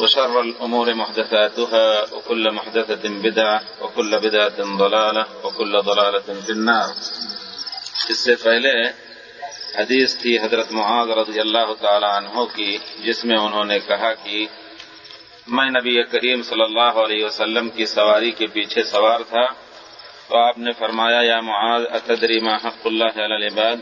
وشر الأمور محدثاتها، وكل محدثة بدعة، وكل بدعة ضلالة، وكل ضلالة في النار. اس سے پہلے حدیث تھی حضرت معاذ رضی اللہ تعالی عنہ کی، جس میں انہوں نے کہا کہ میں نبی کریم صلی اللہ علیہ وسلم کی سواری کے پیچھے سوار تھا، تو آپ نے فرمایا، یا معاذ، اتدری ما حق اللہ علی العباد؟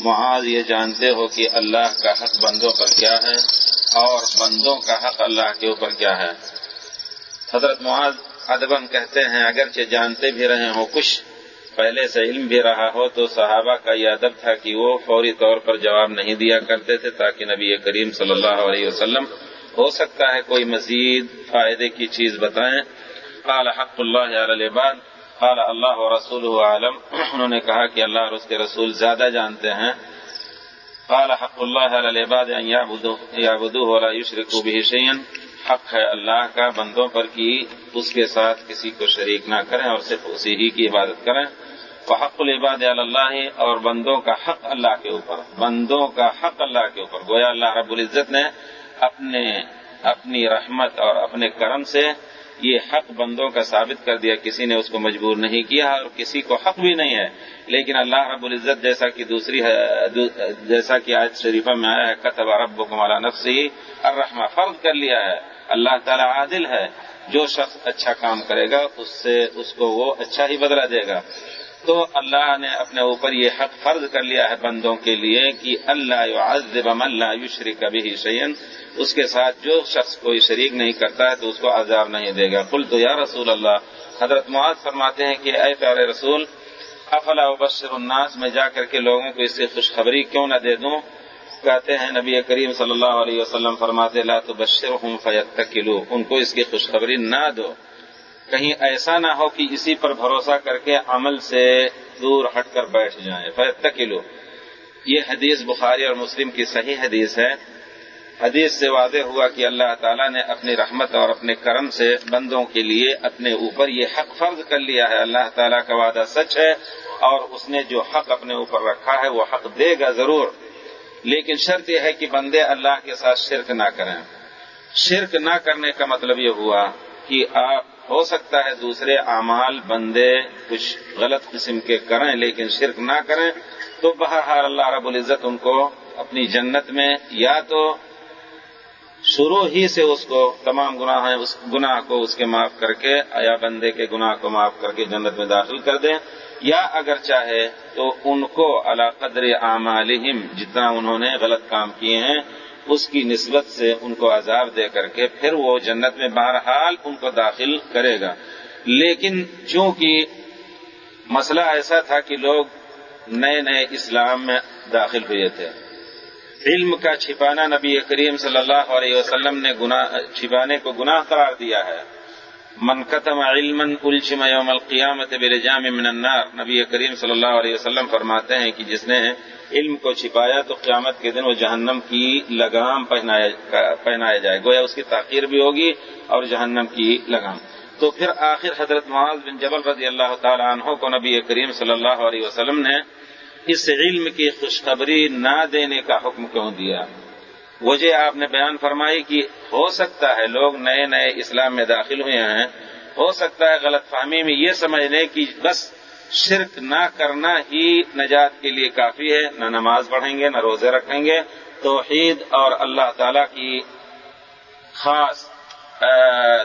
معاذ یہ جانتے ہو کہ اللہ کا حق بندوں پر کیا ہے۔ اور بندوں کا حق اللہ کے اوپر کیا ہے؟ حضرت معاذ ادبن کہتے ہیں، اگرچہ جانتے بھی رہے ہوں، کچھ پہلے سے علم بھی رہا ہو تو صحابہ کا یہ ادب تھا کہ وہ فوری طور پر جواب نہیں دیا کرتے تھے تاکہ نبی کریم صلی اللہ علیہ وسلم ہو سکتا ہے کوئی مزید فائدے کی چیز بتائیں۔ قال حق اللہ علی العباد، قال اللہ رسول عالم انہوں نے کہا کہ اللہ اور اس کے رسول زیادہ جانتے ہیں۔ قال حق اللہ علی العباد ان یعبدوه ولا یشرکوا به شیئا حق ہے اللہ کا بندوں پر کی اس کے ساتھ کسی کو شریک نہ کریں اور صرف اسی ہی کی عبادت کریں۔ وحق العباد اللہ اور بندوں کا حق اللہ کے اوپر۔ بندوں کا حق اللہ کے اوپر۔ گویا اللہ رب العزت نے اپنے اپنی رحمت اور اپنے کرم سے یہ حق بندوں کا ثابت کر دیا، کسی نے اس کو مجبور نہیں کیا اور کسی کو حق بھی نہیں ہے۔ لیکن اللہ رب العزت جیسا کہ دوسری جیسا کہ آج شریفہ میں آیا ہے قطب رب کو مالا نفسی الرحمہ، فرض کر لیا ہے۔ اللہ تعالیٰ عادل ہے۔ جو شخص اچھا کام کرے گا، اس سے، اس کو وہ اچھا ہی بدلا دے گا۔ تو اللہ نے اپنے اوپر یہ حق فرض کر لیا ہے بندوں کے لیے کہ اللہ عزب اللہ یشری کبھی ہی شعین اس کے ساتھ جو شخص کوئی شریک نہیں کرتا ہے تو اس کو عذاب نہیں دے گا۔ کل تو یا رسول اللہ، حضرت معاذ فرماتے ہیں کہ اے پیارے رسول، افلا وبشر الناس، میں جا کر کے لوگوں کو اس سے خوشخبری کیوں نہ دے دوں؟ کہتے ہیں نبی کریم صلی اللہ علیہ وسلم فرماتے لا تو بشر ہوں فیت ان کو اس کی خوشخبری نہ دو۔ کہیں ایسا نہ ہو کہ اسی پر بھروسہ کر کے عمل سے دور ہٹ کر بیٹھ جائیں۔ فیت یہ حدیث بخاری اور مسلم کی صحیح حدیث ہے۔ حدیث سے واضح ہوا کہ اللہ تعالیٰ نے اپنی رحمت اور اپنے کرم سے بندوں کے لیے اپنے اوپر یہ حق فرض کر لیا ہے۔ اللہ تعالیٰ کا وعدہ سچ ہے اور اس نے جو حق اپنے اوپر رکھا ہے وہ حق دے گا ضرور۔ لیکن شرط یہ ہے کہ بندے اللہ کے ساتھ شرک نہ کریں۔ شرک نہ کرنے کا مطلب یہ ہوا کہ آپ ہو سکتا ہے دوسرے اعمال بندے کچھ غلط قسم کے کریں لیکن شرک نہ کریں، تو بہرحال اللہ رب العزت ان کو اپنی جنت میں یا تو شروع ہی سے اس کو تمام گناہ ہیں، اس گناہ کو اس کے معاف کر کے یا بندے کے گناہ کو معاف کر کے جنت میں داخل کر دیں۔ یا اگر چاہے تو ان کو اللہ قدر اعمالہم، جتنا انہوں نے غلط کام کیے ہیں اس کی نسبت سے ان کو عذاب دے کر کے پھر وہ جنت میں بہرحال ان کو داخل کرے گا۔ لیکن چونکہ مسئلہ ایسا تھا کہ لوگ نئے نئے اسلام میں داخل ہوئے تھے۔ علم کا چھپانا نبی کریم صلی اللہ علیہ وسلم نے گناہ، چھپانے کو گناہ قرار دیا ہے۔ منقتم علم الجم یوم القیامت بلجام من النار۔ نبی کریم صلی اللہ علیہ وسلم فرماتے ہیں کہ جس نے علم کو چھپایا تو قیامت کے دن وہ جہنم کی لگام پہنایا جائے۔ گویا اس کی تاخیر بھی ہوگی اور جہنم کی لگام۔ تو پھر آخر حضرت معاذ بن جبل رضی اللہ تعالیٰ عنہ کو نبی کریم صلی اللہ علیہ وسلم نے اس علم کی خوشخبری نہ دینے کا حکم کیوں دیا؟ وجہ آپ نے بیان فرمائی کہ ہو سکتا ہے لوگ نئے نئے اسلام میں داخل ہوئے ہیں۔ ہو سکتا ہے غلط فہمی میں یہ سمجھ لیں کہ بس شرک نہ کرنا ہی نجات کے لیے کافی ہے۔ نہ نماز پڑھیں گے، نہ روزے رکھیں گے۔ توحید اور اللہ تعالی کی خاص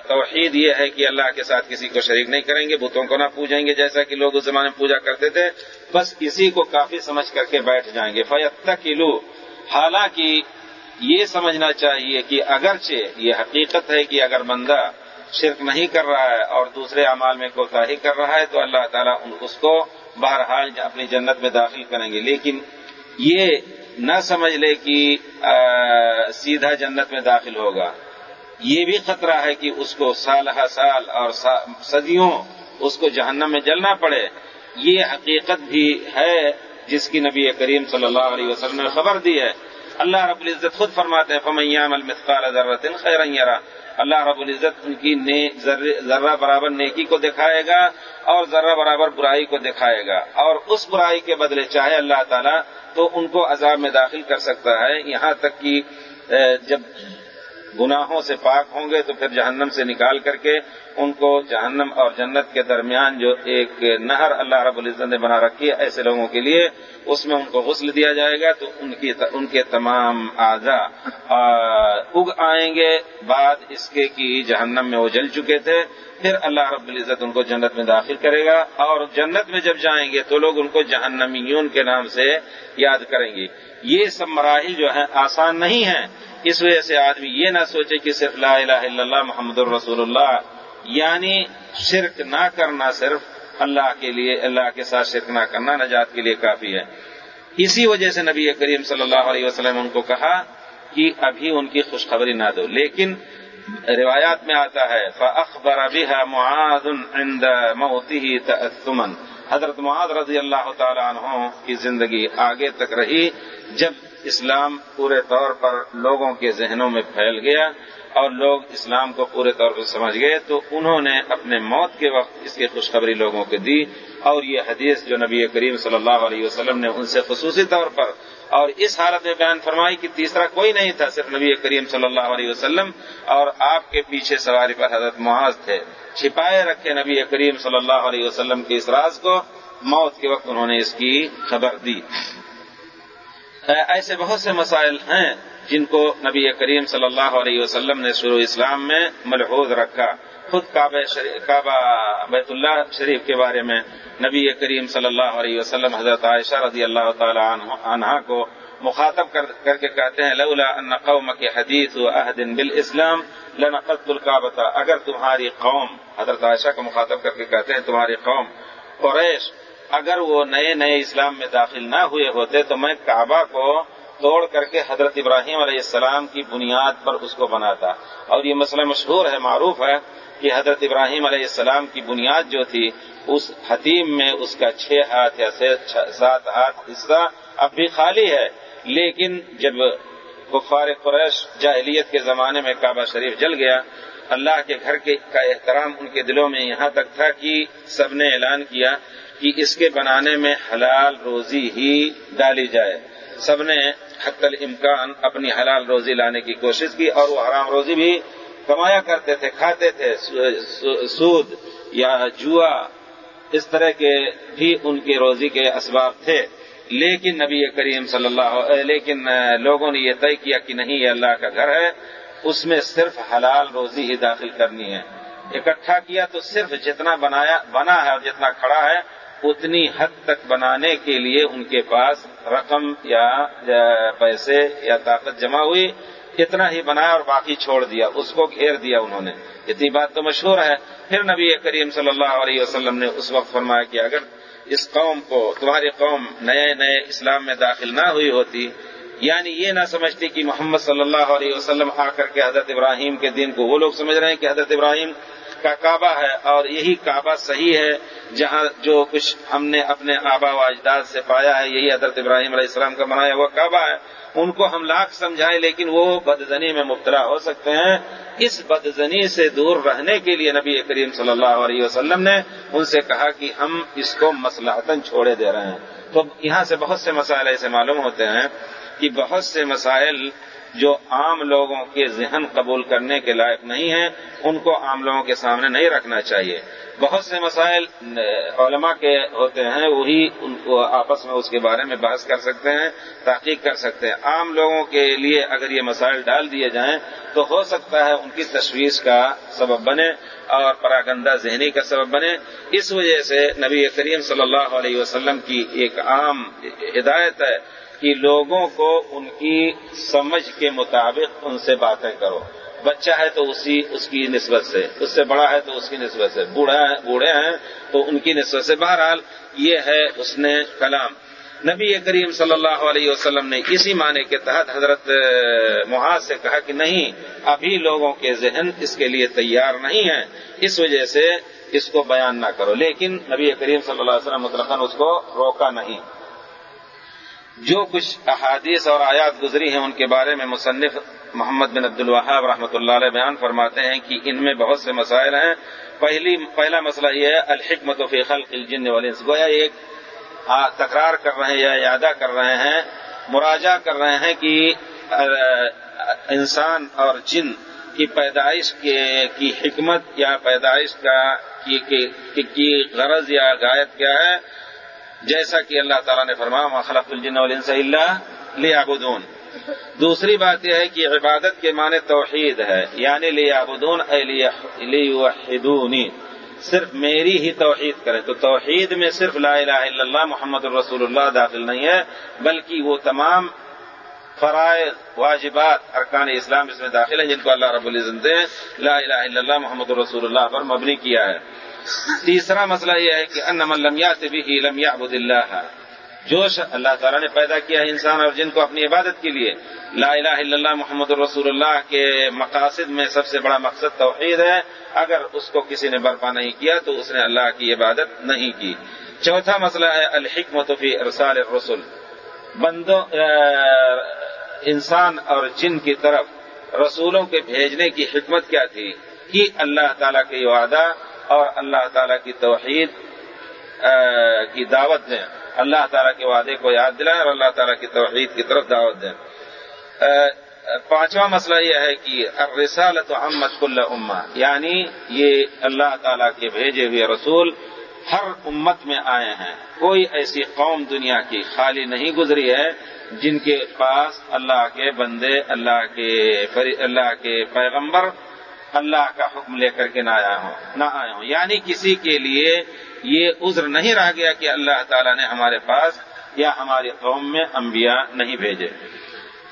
توحید یہ ہے کہ اللہ کے ساتھ کسی کو شریک نہیں کریں گے، بتوں کو نہ پوجیں گے، جیسا کہ لوگ اس زمانے میں پوجا کرتے تھے۔ بس اسی کو کافی سمجھ کر کے بیٹھ جائیں گے۔ فیت تک حالانکہ یہ سمجھنا چاہیے کہ اگرچہ یہ حقیقت ہے کہ اگر بندہ شرک نہیں کر رہا ہے اور دوسرے اعمال میں کوتاہی کر رہا ہے، تو اللہ تعالیٰ اس کو بہرحال اپنی جنت میں داخل کریں گے۔ لیکن یہ نہ سمجھ لے کہ سیدھا جنت میں داخل ہوگا۔ یہ بھی خطرہ ہے کہ اس کو سال سال اور صدیوں اس کو جہنم میں جلنا پڑے۔ یہ حقیقت بھی ہے جس کی نبی کریم صلی اللہ علیہ وسلم نے خبر دی ہے۔ اللہ رب العزت خود فرماتے ہیں فمیام المثقال ذرت خیر یرا اللہ رب العزت ان کی ذرہ برابر نیکی کو دکھائے گا اور ذرہ برابر برائی کو دکھائے گا اور اس برائی کے بدلے چاہے اللہ تعالیٰ تو ان کو عذاب میں داخل کر سکتا ہے یہاں تک کہ جب گناہوں سے پاک ہوں گے تو پھر جہنم سے نکال کر کے ان کو جہنم اور جنت کے درمیان جو ایک نہر اللہ رب العزت نے بنا رکھی ہے، ایسے لوگوں کے لیے اس میں ان کو غسل دیا جائے گا تو ان کی ان کے تمام اعضا اگ آئیں گے۔ بعد اس کے کہ جہنم میں وہ جل چکے تھے۔ پھر اللہ رب العزت ان کو جنت میں داخل کرے گا اور جنت میں جب جائیں گے تو لوگ ان کو جہنمیون کے نام سے یاد کریں گے۔ یہ سب مراحل جو ہیں آسان نہیں ہیں۔ اس وجہ سے آدمی یہ نہ سوچے کہ صرف لا الہ الا اللہ محمد الرسول اللہ یعنی شرک نہ کرنا صرف اللہ کے لیے، اللہ کے ساتھ شرک نہ کرنا نجات کے لیے کافی ہے۔ اسی وجہ سے نبی کریم صلی اللہ علیہ وسلم ان کو کہا کہ ابھی ان کی خوشخبری نہ دو۔ لیکن روایات میں آتا ہے فخبر ابیہ معاذ عند موته تأثما۔ حضرت معاذ رضی اللہ تعالی عنہ کی زندگی آگے تک رہی۔ جب اسلام پورے طور پر لوگوں کے ذہنوں میں پھیل گیا اور لوگ اسلام کو پورے طور پر سمجھ گئے تو انہوں نے اپنے موت کے وقت اس کی خوشخبری لوگوں کو دی اور یہ حدیث جو نبی کریم صلی اللہ علیہ وسلم نے ان سے خصوصی طور پر اور اس حالت میں بیان فرمائی کہ تیسرا کوئی نہیں تھا، صرف نبی کریم صلی اللہ علیہ وسلم اور آپ کے پیچھے سواری پر حضرت معاذ تھے۔ چھپائے رکھے نبی کریم صلی اللہ علیہ وسلم کے اس راز کو، موت کے وقت انہوں نے اس کی خبر دی۔ ایسے بہت سے مسائل ہیں جن کو نبی کریم صلی اللہ علیہ وسلم نے شروع اسلام میں ملحوظ رکھا۔ خود کعبہ بیت اللہ شریف کے بارے میں نبی کریم صلی اللہ علیہ وسلم حضرت عائشہ رضی اللہ تعالی عنہ کو مخاطب کر کے کہتے ہیں، لولا ان قوم کے حدیث و عہدن بالاسلام لنقضت القابت اگر تمہاری قوم، حضرت عائشہ کو مخاطب کر کے کہتے ہیں، تمہاری قوم قریش اگر وہ نئے نئے اسلام میں داخل نہ ہوئے ہوتے تو میں کعبہ کو توڑ کر کے حضرت ابراہیم علیہ السلام کی بنیاد پر اس کو بناتا۔ اور یہ مسئلہ مشہور ہے، معروف ہے کہ حضرت ابراہیم علیہ السلام کی بنیاد جو تھی، اس حتیم میں اس کا چھ ہاتھ یا سات ہاتھ حصہ اب بھی خالی ہے۔ لیکن جب کفار قریش جاہلیت کے زمانے میں کعبہ شریف جل گیا، اللہ کے گھر کے کا احترام ان کے دلوں میں یہاں تک تھا کہ سب نے اعلان کیا کہ اس کے بنانے میں حلال روزی ہی ڈالی جائے۔ سب نے حت الامکان اپنی حلال روزی لانے کی کوشش کی اور وہ حرام روزی بھی کمایا کرتے تھے، کھاتے تھے سود یا جوا، اس طرح کے بھی ان کی روزی کے اسباب تھے۔ لیکن نبی کریم صلی اللہ لیکن لوگوں نے یہ طے کیا کہ نہیں، یہ اللہ کا گھر ہے، اس میں صرف حلال روزی ہی داخل کرنی ہے۔ اکٹھا کیا تو صرف جتنا بنایا، بنا ہے اور جتنا کھڑا ہے اتنی حد تک بنانے کے لیے ان کے پاس رقم یا پیسے یا طاقت جمع ہوئی، اتنا ہی بنایا اور باقی چھوڑ دیا، اس کو گھیر دیا انہوں نے۔ اتنی بات تو مشہور ہے۔ پھر نبی کریم صلی اللہ علیہ وسلم نے اس وقت فرمایا کہ اگر اس قوم کو، تمہاری قوم نئے نئے اسلام میں داخل نہ ہوئی ہوتی یعنی یہ نہ سمجھتی کہ محمد صلی اللہ علیہ وسلم آ کر کے حضرت ابراہیم کے دین کو وہ لوگ سمجھ رہے ہیں کہ حضرت ابراہیم کا کعبہ ہے اور یہی کعبہ صحیح ہے، جہاں جو کچھ ہم نے اپنے آبا و اجداد سے پایا ہے، یہی حضرت ابراہیم علیہ السلام کا بنایا ہوا کعبہ ہے۔ ان کو ہم لاکھ سمجھائیں، لیکن وہ بدزنی میں مبتلا ہو سکتے ہیں۔ اس بدزنی سے دور رہنے کے لیے نبی کریم صلی اللہ علیہ وسلم نے ان سے کہا کہ ہم اس کو مسلحتن چھوڑے دے رہے ہیں۔ تو یہاں سے بہت سے مسائل ایسے معلوم ہوتے ہیں کہ بہت سے مسائل جو عام لوگوں کے ذہن قبول کرنے کے لائق نہیں ہیں، ان کو عام لوگوں کے سامنے نہیں رکھنا چاہیے۔ بہت سے مسائل، علماء کے ہوتے ہیں، وہی ان کو آپس میں اس کے بارے میں بحث کر سکتے ہیں، تحقیق کر سکتے ہیں۔ عام لوگوں کے لیے اگر یہ مسائل ڈال دیے جائیں تو ہو سکتا ہے ان کی تشویش کا سبب بنے اور پراگندہ ذہنی کا سبب بنے۔ اس وجہ سے نبی کریم صلی اللہ علیہ وسلم کی ایک عام ہدایت ہے کہ لوگوں کو ان کی سمجھ کے مطابق ان سے باتیں کرو۔ بچہ ہے تو اسی، اس کی نسبت سے۔ اس سے بڑا ہے تو اس کی نسبت سے۔ بوڑھا بوڑھے ہیں تو ان کی نسبت سے۔ بہرحال یہ ہے اس نے کلام۔ نبی کریم صلی اللہ علیہ وسلم نے اسی معنی کے تحت حضرت محاذ سے کہا کہ نہیں، ابھی لوگوں کے ذہن اس کے لیے تیار نہیں ہے اس وجہ سے اس کو بیان نہ کرو۔ لیکن نبی کریم صلی اللہ علیہ وسلم مطلق اس کو روکا نہیں۔ جو کچھ احادیث اور آیات گزری ہیں ان کے بارے میں مصنف محمد بن عبد الوہاب رحمۃ اللہ علیہ بیان فرماتے ہیں کہ ان میں بہت سے مسائل ہیں۔ پہلی پہلا مسئلہ یہ ہے، الحکمت فی خلق الجن والانس۔ گویا ایک تکرار کر رہے ہیں یا یادہ کر رہے ہیں مراجہ کر رہے ہیں کہ انسان اور جن کی پیدائش کی حکمت یا پیدائش کا کی غرض یا غائب کیا ہے۔ جیسا کہ اللہ تعالیٰ نے فرمایا خلق الجن والانس اللہ لیعبدون دوسری بات یہ ہے کہ عبادت کے معنی توحید ہے یعنی لیعبدون اے لیوحدونی صرف میری ہی توحید کریں۔ تو توحید میں صرف لا الہ الا اللہ، محمد الرسول اللہ داخل نہیں ہے، بلکہ وہ تمام فرائض، واجبات، ارکان اسلام اس میں داخل ہیں، جن کو اللہ رب العزت نے لا الہ الا اللہ، محمد الرسول اللہ پر مبنی کیا ہے۔ تیسرا مسئلہ یہ ہے کہ ان لمیات بھی لم یعبد اللہ. جو اللہ تعالیٰ نے پیدا کیا ہے انسان اور جن کو اپنی عبادت کے لیے. لا الہ الا اللہ محمد الرسول اللہ کے مقاصد میں سب سے بڑا مقصد توحید ہے. اگر اس کو کسی نے برپا نہیں کیا تو اس نے اللہ کی عبادت نہیں کی. چوتھا مسئلہ ہے الحکمت فی ارسال الرسل. بندوں انسان اور جن کی طرف رسولوں کے بھیجنے کی حکمت کیا تھی؟ کہ اللہ تعالیٰ کے وعدہ اور اللہ تعالیٰ کی توحید کی دعوت دیں۔ اللہ تعالیٰ کے وعدے کو یاد دلائیں اور اللہ تعالیٰ کی توحید کی طرف دعوت دیں۔ پانچواں مسئلہ یہ ہے کہ رسالت احمد کل اما یعنی یہ اللہ تعالیٰ کے بھیجے ہوئے رسول ہر امت میں آئے ہیں۔ کوئی ایسی قوم دنیا کی خالی نہیں گزری ہے جن کے پاس اللہ کے بندے، اللہ کے اللہ کے پیغمبر اللہ کا حکم لے کر کے نہ آیا ہوں، نہ آئے ہوں۔ یعنی کسی کے لیے یہ عذر نہیں رہ گیا کہ اللہ تعالیٰ نے ہمارے پاس یا ہماری قوم میں انبیاء نہیں بھیجے۔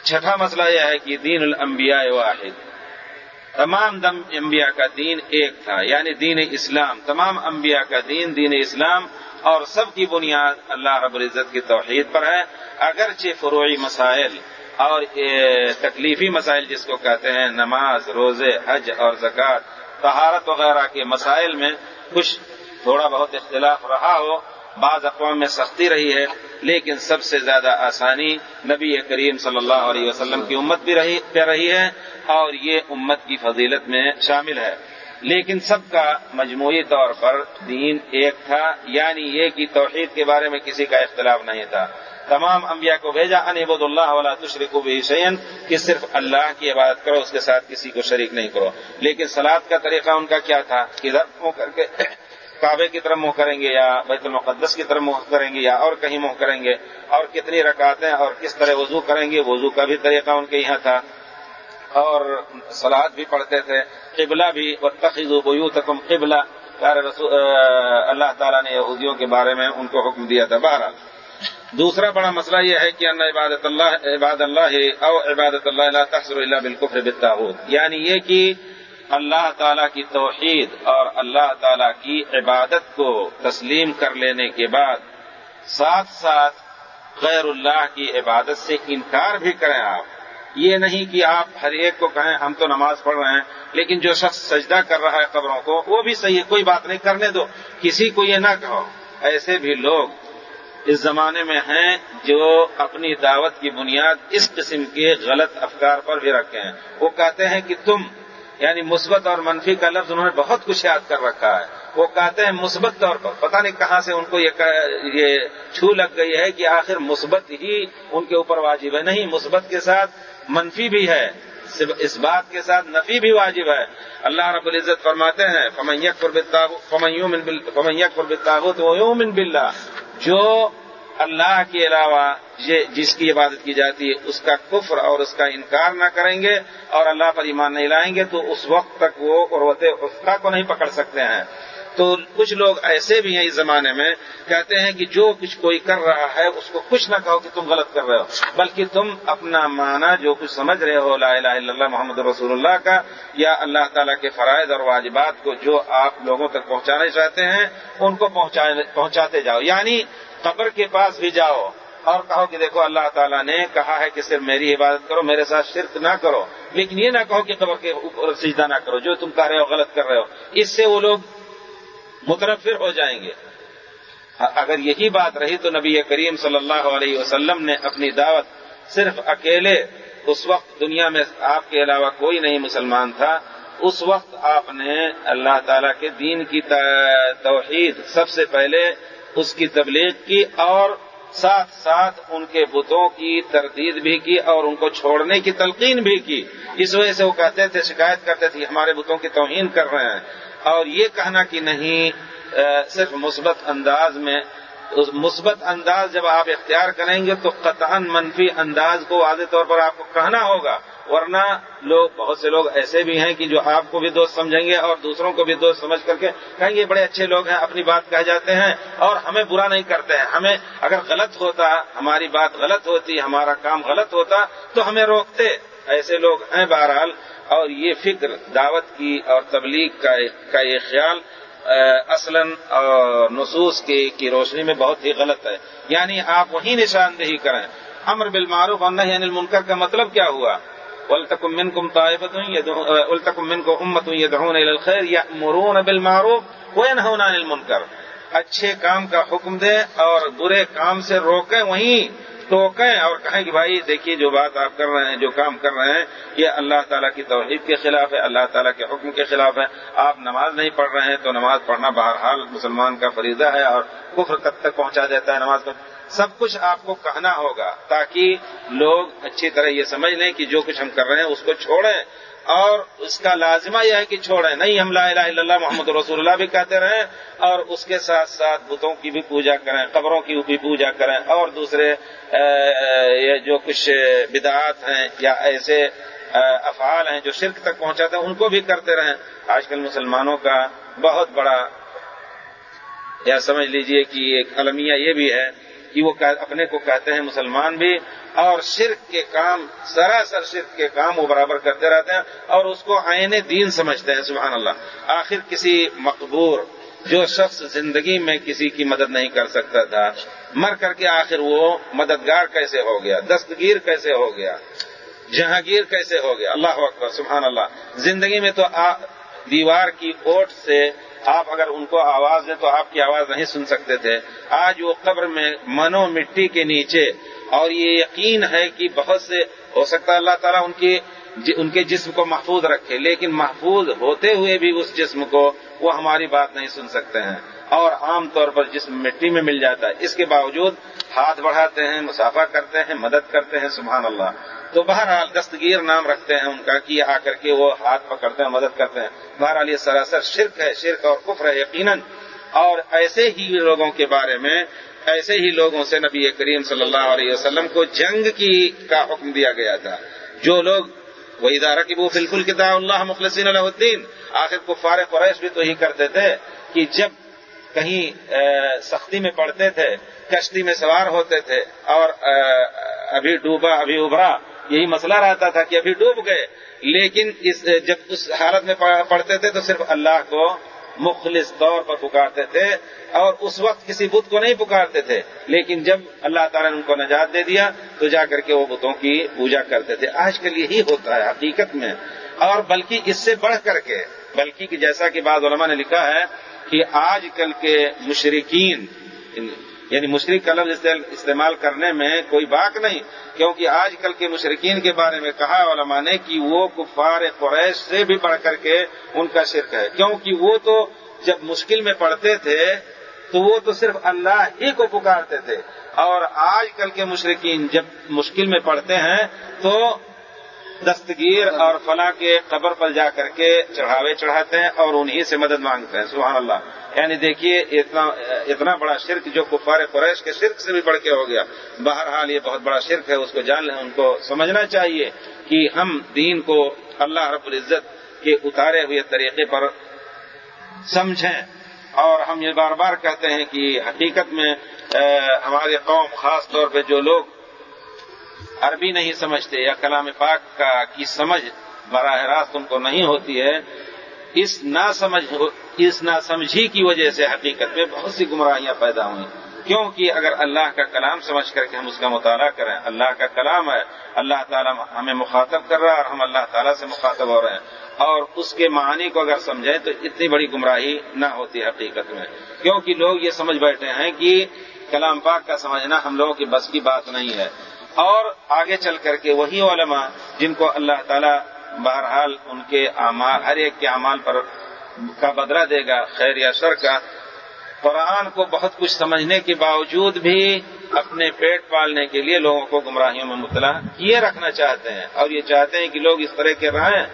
چھٹا مسئلہ یہ ہے کہ دین الانبیاء واحد۔ تمام دم انبیاء کا دین ایک تھا یعنی دین اسلام۔ تمام انبیاء کا دین دین اسلام اور سب کی بنیاد اللہ رب العزت کی توحید پر ہے۔ اگرچہ فروعی مسائل اور تکلیفی مسائل جس کو کہتے ہیں، نماز، روزے، حج اور زکوٰۃ، طہارت وغیرہ کے مسائل میں کچھ تھوڑا بہت اختلاف رہا ہو، بعض اقوام میں سختی رہی ہے، لیکن سب سے زیادہ آسانی نبی کریم صلی اللہ علیہ وسلم کی امت بھی رہی، پہ رہی ہے اور یہ امت کی فضیلت میں شامل ہے۔ لیکن سب کا مجموعی طور پر دین ایک تھا یعنی یہ کہ توحید کے بارے میں کسی کا اختلاف نہیں تھا۔ تمام انبیاء کو بھیجا انبود اللہ والا تشریق بھی شعین کہ صرف اللہ کی عبادت کرو، اس کے ساتھ کسی کو شریک نہیں کرو۔ لیکن سلاد کا طریقہ ان کا کیا تھا؟ کدھر منہ کر کے کعبے کی طرف منہ کریں گے یا بیت المقدس کی طرف منہ کریں گے یا اور کہیں منہ کریں گے؟ اور کتنی رکعتیں اور کس طرح وضو کریں گے؟ وضو کا بھی طریقہ ان کے یہاں تھا۔ اور سلاد بھی پڑھتے تھے۔ قبلہ بھی تخیض و تکم قبلہ اللہ تعالیٰ نے یہودیوں کے بارے میں ان کو حکم دیا تھا۔ بہرحال دوسرا بڑا مسئلہ یہ ہے کہ عبادت اللہ عباد اللہ او عبادت اللہ اللہ تحصر اللہ بالکفر بالتاغوت یعنی یہ کہ اللہ تعالیٰ کی توحید اور اللہ تعالیٰ کی عبادت کو تسلیم کر لینے کے بعد ساتھ ساتھ غیر اللہ کی عبادت سے انکار بھی کریں آپ. یہ نہیں کہ آپ ہر ایک کو کہیں ہم تو نماز پڑھ رہے ہیں، لیکن جو شخص سجدہ کر رہا ہے قبروں کو، وہ بھی صحیح ہے، کوئی بات نہیں، کرنے دو، کسی کو یہ نہ کہو۔ ایسے بھی لوگ اس زمانے میں ہیں جو اپنی دعوت کی بنیاد اس قسم کے غلط افکار پر بھی رکھے ہیں۔ وہ کہتے ہیں کہ تم یعنی مثبت اور منفی کا لفظ انہوں نے بہت کچھ یاد کر رکھا ہے۔ وہ کہتے ہیں مثبت طور پر، پتہ نہیں کہاں سے ان کو یہ چھو لگ گئی ہے کہ آخر مثبت ہی ان کے اوپر واجب ہے۔ نہیں، مثبت کے ساتھ منفی بھی ہے۔ اس بات کے ساتھ نفی بھی واجب ہے۔ اللہ رب العزت فرماتے ہیں فمیک قرب تابوت یومن بلّہ جو اللہ کے علاوہ یہ جس کی عبادت کی جاتی ہے، اس کا کفر اور اس کا انکار نہ کریں گے اور اللہ پر ایمان نہیں لائیں گے، تو اس وقت تک وہ عروت افقا کو نہیں پکڑ سکتے ہیں۔ تو کچھ لوگ ایسے بھی ہیں اس زمانے میں، کہتے ہیں کہ جو کچھ کوئی کر رہا ہے، اس کو کچھ نہ کہو کہ تم غلط کر رہے ہو، بلکہ تم اپنا معنی جو کچھ سمجھ رہے ہو، لا الہ الا اللہ محمد رسول اللہ کا یا اللہ تعالیٰ کے فرائض اور واجبات کو جو آپ لوگوں تک پہنچانا چاہتے ہیں، ان کو پہنچاتے جاؤ۔ یعنی قبر کے پاس بھی جاؤ اور کہو کہ دیکھو اللہ تعالیٰ نے کہا ہے کہ صرف میری عبادت کرو، میرے ساتھ شرک نہ کرو، لیکن یہ نہ کہو کہ قبر کے اوپر سجدہ نہ کرو، جو تم کر رہے ہو، غلط کر رہے ہو۔ اس سے وہ لوگ مترفر ہو جائیں گے۔ ہاں، اگر یہی بات رہی تو نبی کریم صلی اللہ علیہ وسلم نے اپنی دعوت صرف اکیلے اس وقت دنیا میں آپ کے علاوہ کوئی نہیں مسلمان تھا۔ اس وقت آپ نے اللہ تعالی کے دین کی توحید سب سے پہلے اس کی تبلیغ کی اور ساتھ ساتھ ان کے بتوں کی تردید بھی کی اور ان کو چھوڑنے کی تلقین بھی کی۔ اس وجہ سے وہ کہتے تھے، شکایت کرتے تھے ہمارے بتوں کی توہین کر رہے ہیں۔ اور یہ کہنا کہ نہیں صرف مثبت انداز میں مثبت انداز جب آپ اختیار کریں گے تو قطعا منفی انداز کو واضح طور پر آپ کو کہنا ہوگا۔ ورنہ لوگ، بہت سے لوگ ایسے بھی ہیں کہ جو آپ کو بھی دوست سمجھیں گے اور دوسروں کو بھی دوست سمجھ کر کے کہیں گے بڑے اچھے لوگ ہیں، اپنی بات کہہ جاتے ہیں اور ہمیں برا نہیں کرتے ہیں۔ ہمیں اگر غلط ہوتا، ہماری بات غلط ہوتی، ہمارا کام غلط ہوتا، تو ہمیں روکتے۔ ایسے لوگ ہیں بہرحال، اور یہ فکر دعوت کی اور تبلیغ کا یہ خیال اصلا اور نصوص کی روشنی میں بہت ہی غلط ہے۔ یعنی آپ وہی نشاندہی کریں۔ امر بالمعروف اور نہیں انل منکر کا مطلب کیا ہوا؟ التکم من کم طائفت التکم من کو امت یدعون الى الخیر یامرون بالمعروف وینہون عن المنکر۔ اچھے کام کا حکم دیں اور برے کام سے روکیں وہیں۔ ٹوکیں اور کہیں کہ بھائی دیکھیے جو بات آپ کر رہے ہیں، جو کام کر رہے ہیں، یہ اللہ تعالیٰ کی توحید کے خلاف ہے، اللہ تعالیٰ کے حکم کے خلاف ہے۔ آپ نماز نہیں پڑھ رہے ہیں تو نماز پڑھنا بہرحال مسلمان کا فریضہ ہے اور کفر کب تک پہنچا دیتا ہے نماز کو۔ سب کچھ آپ کو کہنا ہوگا تاکہ لوگ اچھی طرح یہ سمجھ لیں کہ جو کچھ ہم کر رہے ہیں اس کو چھوڑیں۔ اور اس کا لازمہ یہ ہے کہ چھوڑیں۔ نہیں، ہم لا الہ الا اللہ محمد رسول اللہ بھی کہتے رہیں اور اس کے ساتھ ساتھ بتوں کی بھی پوجا کریں، قبروں کی بھی پوجا کریں۔ اور دوسرے یہ جو کچھ بدعات ہیں یا ایسے افعال ہیں جو شرک تک پہنچاتے ہیں، ان کو بھی کرتے رہیں۔ آج کل مسلمانوں کا بہت بڑا، یا سمجھ لیجیے کہ ایک المیہ یہ بھی ہے کہ وہ اپنے کو کہتے ہیں مسلمان بھی، اور شرک کے کام، سراسر شرک کے کام وہ برابر کرتے رہتے ہیں، اور اس کو آئین دین سمجھتے ہیں، سبحان اللہ۔ آخر کسی مقبور، جو شخص زندگی میں کسی کی مدد نہیں کر سکتا تھا، مر کر کے آخر وہ مددگار کیسے ہو گیا؟ دستگیر کیسے ہو گیا؟ جہانگیر کیسے ہو گیا؟ اللہ اکبر، سبحان اللہ۔ زندگی میں تو دیوار کی اوٹ سے آپ اگر ان کو آواز دیں تو آپ کی آواز نہیں سن سکتے تھے۔ آج وہ قبر میں منو مٹی کے نیچے اور یہ یقین ہے کہ بہت سے ہو سکتا ہے اللہ تعالیٰ ان کی جی، ان کے جسم کو محفوظ رکھے، لیکن محفوظ ہوتے ہوئے بھی اس جسم کو وہ ہماری بات نہیں سن سکتے ہیں۔ اور عام طور پر جسم مٹی میں مل جاتا ہے۔ اس کے باوجود ہاتھ بڑھاتے ہیں، مسافہ کرتے ہیں، مدد کرتے ہیں، سبحان اللہ۔ تو بہرحال دستگیر نام رکھتے ہیں ان کا کہ آ کر کے وہ ہاتھ پکڑتے ہیں، مدد کرتے ہیں۔ بہرحال یہ سراسر شرک ہے، شرک اور کفر ہے یقیناً۔ اور ایسے ہی لوگوں کے بارے میں، ایسے ہی لوگوں سے نبی کریم صلی اللہ علیہ وسلم کو جنگ کی، کا حکم دیا گیا تھا۔ جو لوگ وہ ادارہ کی وہ بالکل کتاب اللہ مخلصین علیہ الدین آخر کو قریش بھی تو یہ کرتے تھے کہ جب کہیں سختی میں پڑتے تھے، کشتی میں سوار ہوتے تھے اور ابھی ڈوبا، ابھی ابھرا، یہی مسئلہ رہتا تھا کہ ابھی ڈوب گئے۔ لیکن اس، جب اس حالت میں پڑتے تھے تو صرف اللہ کو مخلص طور پر پکارتے تھے اور اس وقت کسی بت کو نہیں پکارتے تھے۔ لیکن جب اللہ تعالیٰ نے ان کو نجات دے دیا، تو جا کر کے وہ بتوں کی پوجا کرتے تھے۔ آج کل یہی ہوتا ہے حقیقت میں۔ اور بلکہ اس سے بڑھ کر کے، بلکہ جیسا کہ بعض علماء نے لکھا ہے کہ آج کل کے مشرقین یعنی مشرق کا لفظ استعمال کرنے میں کوئی باق نہیں، کیونکہ آج کل کے مشرقین کے بارے میں کہا علماء نے کہ وہ کفار قریش سے بھی بڑھ کر کے ان کا شرک ہے۔ کیونکہ وہ تو جب مشکل میں پڑھتے تھے، تو وہ تو صرف اللہ ہی کو پکارتے تھے۔ اور آج کل کے مشرقین جب مشکل میں پڑھتے ہیں، تو دستگیر اور فلاں کے قبر پر جا کر کے چڑھاوے چڑھاتے ہیں اور انہی سے مدد مانگتے ہیں۔ سبحان اللہ۔ یعنی دیکھیے، اتنا اتنا بڑا شرک جو کفار قریش کے شرک سے بھی بڑھ کے ہو گیا۔ بہرحال یہ بہت بڑا شرک ہے، اس کو جان لیں، ان کو سمجھنا چاہیے کہ ہم دین کو اللہ رب العزت کے اتارے ہوئے طریقے پر سمجھیں۔ اور ہم یہ بار بار کہتے ہیں کہ حقیقت میں ہماری قوم خاص طور پہ جو لوگ عربی نہیں سمجھتے یا کلام پاک کا کی سمجھ براہ راست ان کو نہیں ہوتی ہے اس نہ سمجھ اس نہ سمجھی کی وجہ سے حقیقت میں بہت سی گمراہیاں پیدا ہوئی کیونکہ اگر اللہ کا کلام سمجھ کر کے ہم اس کا مطالعہ کریں، اللہ کا کلام ہے، اللہ تعالیٰ ہمیں مخاطب کر رہا ہے اور ہم اللہ تعالیٰ سے مخاطب ہو رہے ہیں۔ اور اس کے معنی کو اگر سمجھیں تو اتنی بڑی گمراہی نہ ہوتی حقیقت میں۔ کیونکہ لوگ یہ سمجھ بیٹھے ہیں کہ کلام پاک کا سمجھنا ہم لوگوں کی بس کی بات نہیں ہے۔ اور آگے چل کر کے وہی علماء جن کو اللہ تعالیٰ بہرحال ان کے اعمال، ہر ایک کے اعمال پر کا بدلہ دے گا، خیر یا شر کا۔ قرآن کو بہت کچھ سمجھنے کے باوجود بھی اپنے پیٹ پالنے کے لیے لوگوں کو گمراہیوں میں مطلع کیے رکھنا چاہتے ہیں۔ اور یہ چاہتے ہیں کہ لوگ اس طرح کے رہیں۔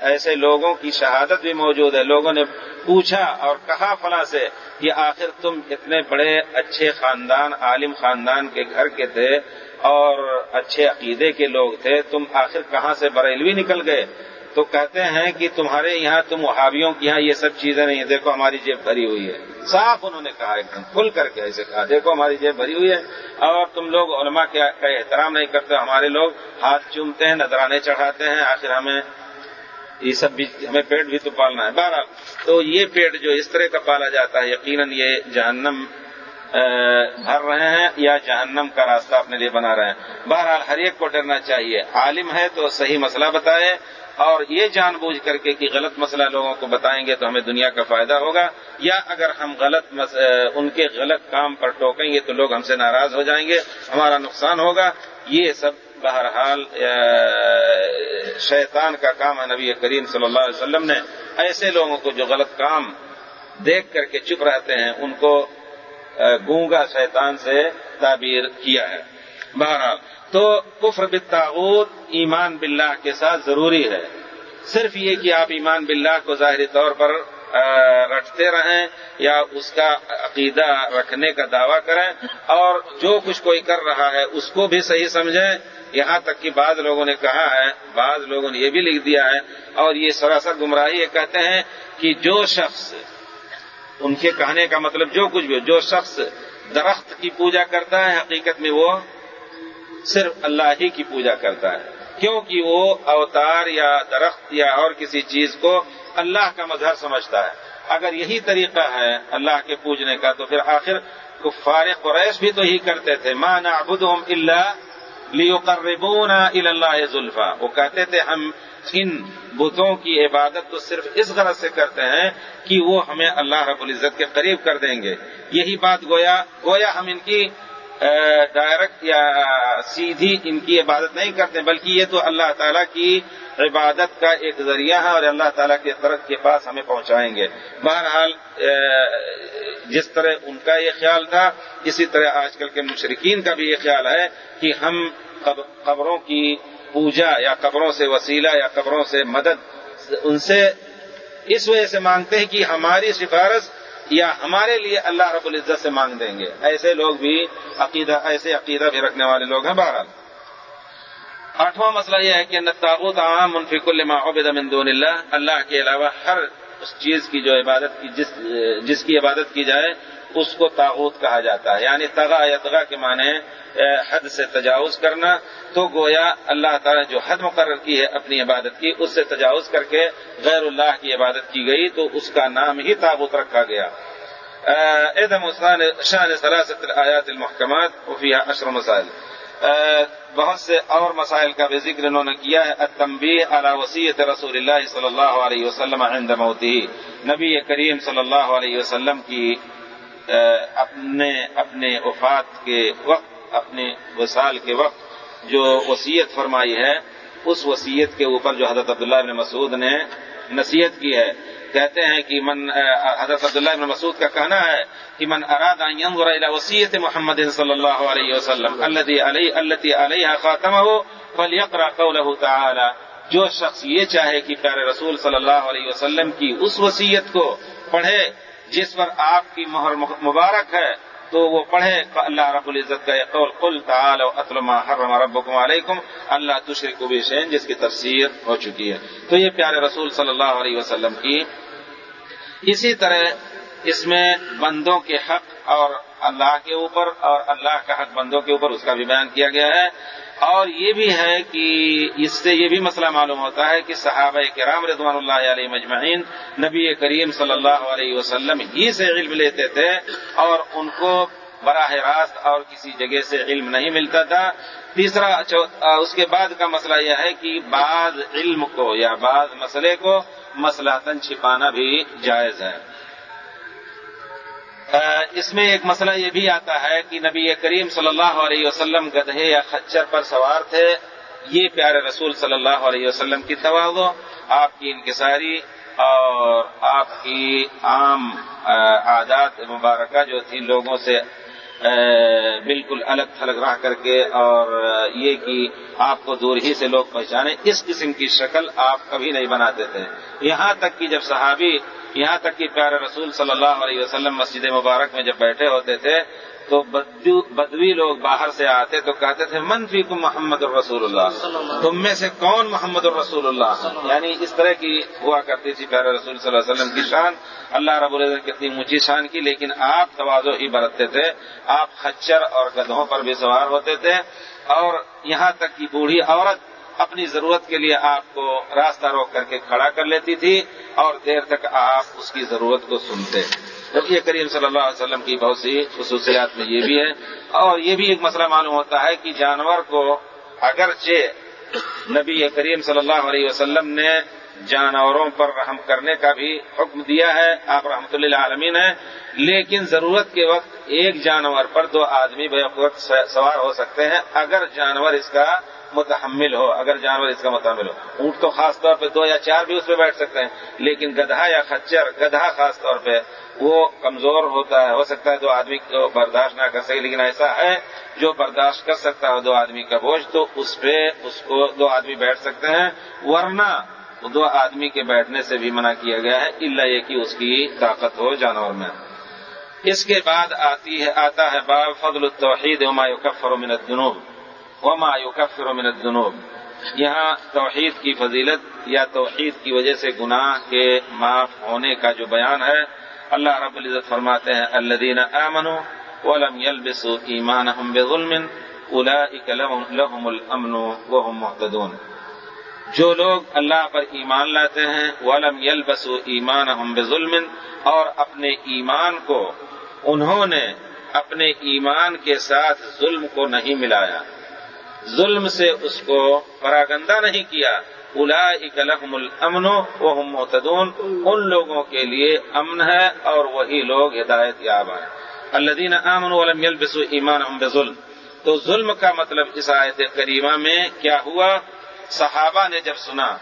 ایسے لوگوں کی شہادت بھی موجود ہے۔ لوگوں نے پوچھا اور کہا فلاں سے کہ آخر تم اتنے بڑے اچھے خاندان، عالم خاندان کے گھر کے تھے۔ اور اچھے عقیدے کے لوگ تھے، تم آخر کہاں سے بریلوی نکل گئے؟ تو کہتے ہیں کہ تمہارے یہاں تم وہابیوں کی یہاں یہ سب چیزیں نہیں ہیں۔ دیکھو ہماری جیب بھری ہوئی ہے۔ صاف انہوں نے کہا، ایک دم کھل کر کے ایسے کہا، دیکھو ہماری جیب بھری ہوئی ہے۔ اور تم لوگ علماء کا احترام نہیں کرتے، ہمارے لوگ ہاتھ چومتے ہیں، نذرانے چڑھاتے ہیں۔ آخر ہمیں یہ سب بھی، ہمیں پیٹ بھی تو پالنا ہے۔ بہرحال، تو یہ پیٹ جو اس طرح کا پالا جاتا ہے، یقیناً یہ جہنم بھر رہے ہیں یا جہنم کا راستہ اپنے لیے بنا رہے ہیں۔ بہرحال ہر ایک کو ڈرنا چاہیے۔ عالم ہے تو صحیح مسئلہ بتائے اور یہ جان بوجھ کر کے کہ غلط مسئلہ لوگوں کو بتائیں گے تو ہمیں دنیا کا فائدہ ہوگا۔ یا اگر ہم غلط مس... ان کے غلط کام پر ٹوکیں گے تو لوگ ہم سے ناراض ہو جائیں گے۔ ہمارا نقصان ہوگا۔ یہ سب بہرحال شیطان کا کام ہے۔ نبی کریم صلی اللہ علیہ وسلم نے ایسے لوگوں کو جو غلط کام دیکھ کر کے چپ رہتے ہیں، ان کو گونگا شیطان سے تعبیر کیا ہے۔ بہرحال، تو کفر بالتاغوت ایمان باللہ کے ساتھ ضروری ہے۔ صرف یہ کہ آپ ایمان باللہ کو ظاہری طور پر رکھتے رہیں یا اس کا عقیدہ رکھنے کا دعویٰ کریں، اور جو کچھ کوئی کر رہا ہے اس کو بھی صحیح سمجھیں۔ یہاں تک کہ بعض لوگوں نے کہا ہے، بعض لوگوں نے یہ بھی لکھ دیا ہے، اور یہ سراسر گمراہی یہ کہتے ہیں کہ جو شخص ان کے کہنے کا مطلب جو کچھ بھی جو شخص درخت کی پوجا کرتا ہے، حقیقت میں وہ صرف اللہ ہی کی پوجا کرتا ہے۔ کیونکہ وہ اوتار یا درخت یا اور کسی چیز کو اللہ کا مظہر سمجھتا ہے۔ اگر یہی طریقہ ہے اللہ کے پوجنے کا، تو پھر آخر کفار قریش بھی تو ہی کرتے تھے۔ ماں نعبدہم اللہ لیقربونا الی اللہ زلفا وہ کہتے تھے، ہم ان بتوں کی عبادت تو صرف اس غرض سے کرتے ہیں کہ وہ ہمیں اللہ رب العزت کے قریب کر دیں گے۔ یہی بات گویا گویا ہم ان کی ڈائریکٹ یا سیدھی ان کی عبادت نہیں کرتے، بلکہ یہ تو اللہ تعالیٰ کی عبادت کا ایک ذریعہ ہے اور اللہ تعالیٰ کے طرف کے پاس ہمیں پہنچائیں گے۔ بہرحال جس طرح ان کا یہ خیال تھا، اسی طرح آج کل کے مشرقین کا بھی یہ خیال ہے کہ ہم قبروں کی پوجا یا قبروں سے وسیلہ یا قبروں سے مدد، ان سے اس وجہ سے مانگتے ہیں کہ ہماری سفارش یا ہمارے لیے اللہ رب العزت سے مانگ دیں گے۔ ایسے لوگ بھی عقیدہ، ایسے عقیدہ بھی رکھنے والے لوگ ہیں بہرحال۔ آٹھواں مسئلہ یہ ہے کہ تابوت عام منفق عبد من دون اللہ اللہ کے علاوہ ہر اس چیز کی جو عبادت کی، جس جس کی عبادت کی جائے، اس کو تاغوت کہا جاتا ہے۔ یعنی تغا یا تغا کے معنی حد سے تجاوز کرنا، تو گویا اللہ تعالیٰ نے جو حد مقرر کی ہے اپنی عبادت کی، اس سے تجاوز کر کے غیر اللہ کی عبادت کی گئی، تو اس کا نام ہی تابوت رکھا گیا۔ ادم شان سلاست آیات المحکمات وفیہ اشر مسائل۔ بہت سے اور مسائل کا بھی ذکر انہوں نے کیا ہے۔ تمبی علی وسیعت رسول اللہ صلی اللہ علیہ وسلم عند موتی نبی کریم صلی اللہ علیہ وسلم کی اپنے اپنے وفات کے وقت اپنے وصال کے وقت جو وسیعت فرمائی ہے، اس وسیعت کے اوپر جو حضرت عبداللہ بن مسعود نے نصیحت کی ہے، کہتے ہیں کہ من حضرت عبداللہ بن مسعود کا کہنا ہے کہ من اراد ان ينظر الى وصیت محمد صلی اللہ علیہ وسلم الذي علی، التي علیها خاتمه فليقرا قوله تعالی۔ جو شخص یہ چاہے کہ پیارے رسول صلی اللہ علیہ وسلم کی اس وصیت کو پڑھے، جس پر آپ کی مہر مبارک ہے تو وہ پڑھے اللہ رب العزت کا قول، قل تعال اطلما حرم ربکم علیکم، اللہ تشرک شین جس کی تفسیر ہو چکی ہے۔ تو یہ پیارے رسول صلی اللہ علیہ وسلم کی اسی طرح اس میں بندوں کے حق اور اللہ کے اوپر اور اللہ کا حق بندوں کے اوپر اس کا بھی بیان کیا گیا ہے۔ اور یہ بھی ہے کہ اس سے یہ بھی مسئلہ معلوم ہوتا ہے کہ صحابہ کرام رضوان اللہ علیہ مجمعین نبی کریم صلی اللہ علیہ وسلم ہی سے علم لیتے تھے اور ان کو براہ راست اور کسی جگہ سے علم نہیں ملتا تھا۔ تیسرا اس کے بعد کا مسئلہ یہ ہے کہ بعض علم کو یا بعض مسئلے کو مسلحتن چھپانا بھی جائز ہے۔ اس میں ایک مسئلہ یہ بھی آتا ہے کہ نبی کریم صلی اللہ علیہ وسلم گدھے یا خچر پر سوار تھے۔ یہ پیارے رسول صلی اللہ علیہ وسلم کی توازو آپ کی انکساری اور آپ کی عام عادات مبارکہ جو تھی لوگوں سے بالکل الگ تھلگ رہ کر کے اور یہ کہ آپ کو دور ہی سے لوگ پہچانے، اس قسم کی شکل آپ کبھی نہیں بناتے تھے۔ یہاں تک کہ جب صحابی، یہاں تک کہ پیارے رسول صلی اللہ علیہ وسلم مسجد مبارک میں جب بیٹھے ہوتے تھے تو بدوی لوگ باہر سے آتے تو کہتے تھے، من فی کو محمد الرسول اللہ تم میں سے کون محمد الرسول اللہ یعنی اس طرح کی ہوا کرتی تھی پیارے رسول صلی اللہ علیہ وسلم کی شان۔ اللہ رب العزت کی اتنی اونچی شان کی، لیکن آپ توازو ہی برتتے تھے آپ خچر اور گدھوں پر بھی سوار ہوتے تھے۔ اور یہاں تک کہ بوڑھی عورت اپنی ضرورت کے لیے آپ کو راستہ روک کر کے کھڑا کر لیتی تھی اور دیر تک آپ اس کی ضرورت کو سنتے۔ نبی کریم صلی اللہ علیہ وسلم کی بہت سی خصوصیات میں یہ بھی ہے۔ اور یہ بھی ایک مسئلہ معلوم ہوتا ہے کہ جانور کو اگرچہ نبی کریم صلی اللہ علیہ وسلم نے جانوروں پر رحم کرنے کا بھی حکم دیا ہے، آپ رحمۃ اللہ عالمین ہیں، لیکن ضرورت کے وقت ایک جانور پر دو آدمی بے وقت سوار ہو سکتے ہیں۔ اگر جانور اس کا متحمل ہو، اگر جانور اس کا متحمل ہو۔ اونٹ تو خاص طور پہ دو یا چار بھی اس پہ بیٹھ سکتے ہیں، لیکن گدھا یا خچر، گدھا خاص طور پہ وہ کمزور ہوتا ہے، ہو سکتا ہے دو آدمی کو برداشت نہ کر سکے، لیکن ایسا ہے، جو برداشت کر سکتا ہے دو آدمی کا بوجھ، تو اس پہ اس کو دو آدمی بیٹھ سکتے ہیں، ورنہ دو آدمی کے بیٹھنے سے بھی منع کیا گیا ہے اللہ یہ کہ اس کی طاقت ہو جانور میں۔ اس کے بعد آتی ہے، آتا ہے باب فضل التوحید وما يكفر من الذنوب۔ وما يكفر من الذنوب۔ یہاں توحید کی فضیلت یا توحید کی وجہ سے گناہ کے معاف ہونے کا جو بیان ہے، اللہ رب العزت فرماتے ہیں الذين امنوا ولم يلبسوا ايمانهم بظلم اولئك لهم الامن وهم مهتدون جو لوگ اللہ پر ایمان لاتے ہیں، ولم يلبسوا ايمانهم بظلم، اور اپنے ایمان کو انہوں نے اپنے ایمان کے ساتھ ظلم کو نہیں ملایا۔ ظلم سے اس کو پراگندہ نہیں کیا۔ الا اکلحم الامن و محتدون ان لوگوں کے لیے امن ہے اور وہی لوگ ہدایت یاب ہیں۔ الدین امن ولم يلبسوا ایمان بظلم۔ تو ظلم کا مطلب اس آیت کریمہ میں کیا ہوا؟ صحابہ نے جب سنا،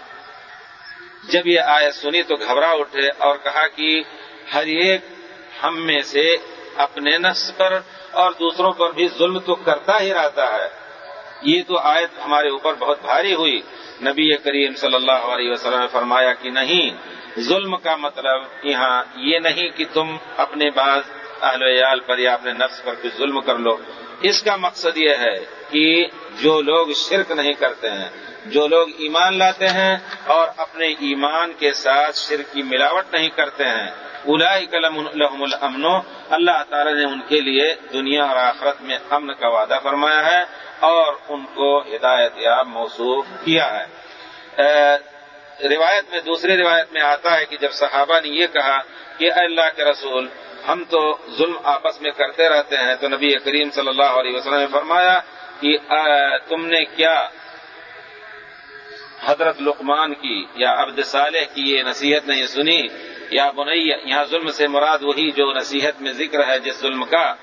جب یہ آیت سنی تو گھبرا اٹھے اور کہا کہ ہر ایک ہم میں سے اپنے نفس پر اور دوسروں پر بھی ظلم تو کرتا ہی رہتا ہے۔ یہ تو آیت ہمارے اوپر بہت بھاری ہوئی۔ نبی کریم صلی اللہ علیہ وسلم نے فرمایا کہ نہیں، ظلم کا مطلب یہاں یہ نہیں کہ تم اپنے بعض اہل ویال پر یا اپنے نفس پر کچھ ظلم کر لو۔ اس کا مقصد یہ ہے کہ جو لوگ شرک نہیں کرتے ہیں، جو لوگ ایمان لاتے ہیں اور اپنے ایمان کے ساتھ شرک کی ملاوٹ نہیں کرتے ہیں کلم الحم الامن۔ اللہ تعالی نے ان کے لیے دنیا اور آخرت میں امن کا وعدہ فرمایا ہے۔ اور ان کو ہدایت یاب موصوف کیا ہے۔ روایت میں، دوسری روایت میں آتا ہے کہ جب صحابہ نے یہ کہا کہ اللہ کے رسول، ہم تو ظلم آپس میں کرتے رہتے ہیں، تو نبی کریم صلی اللہ علیہ وسلم نے فرمایا کہ تم نے کیا حضرت لقمان کی یا عبد صالح کی یہ نصیحت نہیں سنی؟ یا بنئی یہاں ظلم سے مراد وہی جو نصیحت میں ذکر ہے جس ظلم کا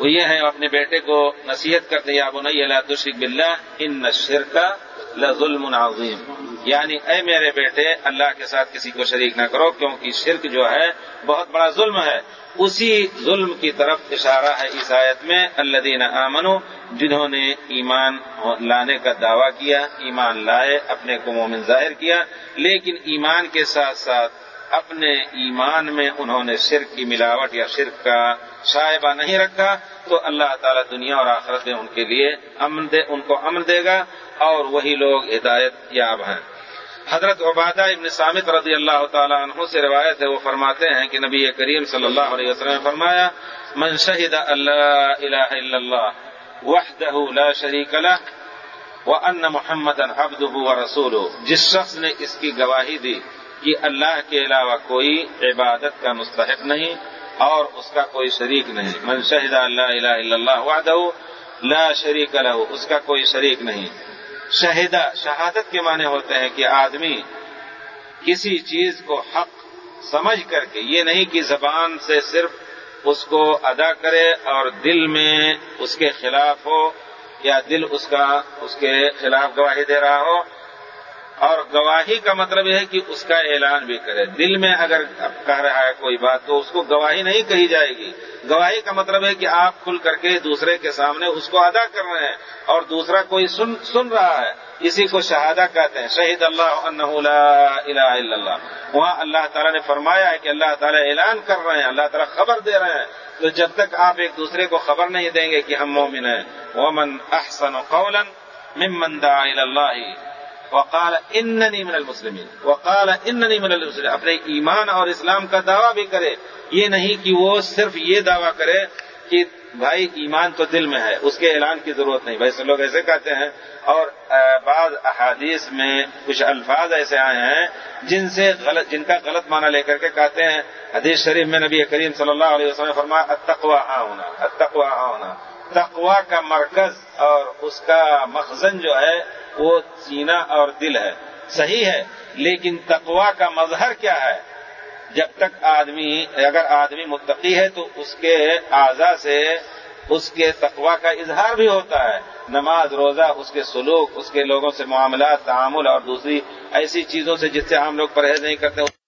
وہ یہ ہے اپنے بیٹے کو نصیحت کرتے یا بنئی اللہ تشرک بلّہ ان نشر کا لظلم عظیم۔ یعنی اے میرے بیٹے، اللہ کے ساتھ کسی کو شریک نہ کرو، کیونکہ شرک جو ہے بہت بڑا ظلم ہے۔ اسی ظلم کی طرف اشارہ ہے اس آیت میں اللہ دین امنو جنہوں نے ایمان لانے کا دعویٰ کیا، ایمان لائے، اپنے کو مومن ظاہر کیا۔ لیکن ایمان کے ساتھ ساتھ اپنے ایمان میں انہوں نے شرک کی ملاوٹ یا شرک کا شائبہ نہیں رکھا تو اللہ تعالیٰ دنیا اور آخرت میں ان کے لیے امن دے، ان کو امن دے گا اور وہی لوگ ہدایت یاب ہیں۔ حضرت عبادہ ابن سامت رضی اللہ تعالیٰ عنہ سے روایت ہے، وہ فرماتے ہیں کہ نبی کریم صلی اللہ علیہ وسلم نے فرمایا، من شہد اللہ الہ الا اللہ وحدہ لا شریک له وان محمد عبدہ ورسولہ. جس شخص نے اس کی گواہی دی کہ اللہ کے علاوہ کوئی عبادت کا مستحق نہیں اور اس کا کوئی شریک نہیں۔ من شہد اللہ الہ الا اللہ وحدہ لا شریک لہ اس کا کوئی شریک نہیں۔ شہدہ، شہادت کے معنی ہوتے ہیں کہ آدمی کسی چیز کو حق سمجھ کر کے، یہ نہیں کہ زبان سے صرف اس کو ادا کرے اور دل میں اس کے خلاف ہو یا دل اس کا، اس کے خلاف گواہی دے رہا ہو۔ اور گواہی کا مطلب یہ ہے کہ اس کا اعلان بھی کرے۔ دل میں اگر کہہ رہا ہے کوئی بات تو اس کو گواہی نہیں کہی جائے گی۔ گواہی کا مطلب ہے کہ آپ کھل کر کے دوسرے کے سامنے اس کو ادا کر رہے ہیں اور دوسرا کوئی سن سن رہا ہے۔ اسی کو شہادہ کہتے ہیں۔ شہید اللہ لا الہ الا اللہ۔ وہاں اللہ تعالیٰ نے فرمایا ہے کہ اللہ تعالیٰ اعلان کر رہے ہیں۔ اللہ تعالیٰ خبر دے رہے ہیں۔ تو جب تک آپ ایک دوسرے کو خبر نہیں دیں گے کہ ہم مومن ہیں۔ ومن احسن قولا ممن دعا الى اللہ وقال اننی من المسلمین وقال اننی من المسلمین اپنے ایمان اور اسلام کا دعویٰ بھی کرے. یہ نہیں کہ وہ صرف یہ دعویٰ کرے کہ بھائی ایمان تو دل میں ہے، اس کے اعلان کی ضرورت نہیں۔ ویسے لوگ ایسے کہتے ہیں اور بعض احادیث میں کچھ الفاظ ایسے آئے ہیں جن سے غلط، جن کا غلط معنی لے کر کے کہتے ہیں۔ حدیث شریف میں نبی کریم صلی اللہ علیہ وسلم فرما اتقوا آؤنا اتقوا آؤنا تقوا کا مرکز اور اس کا مخزن جو ہے وہ سینہ اور دل ہے۔ صحیح ہے، لیکن تقوا کا مظہر کیا ہے؟ جب تک آدمی، اگر آدمی متقی ہے تو اس کے اعضا سے اس کے تقوا کا اظہار بھی ہوتا ہے۔ نماز، روزہ، اس کے سلوک، اس کے لوگوں سے معاملات، تعامل اور دوسری ایسی چیزوں سے جس سے ہم لوگ پرہیز نہیں کرتے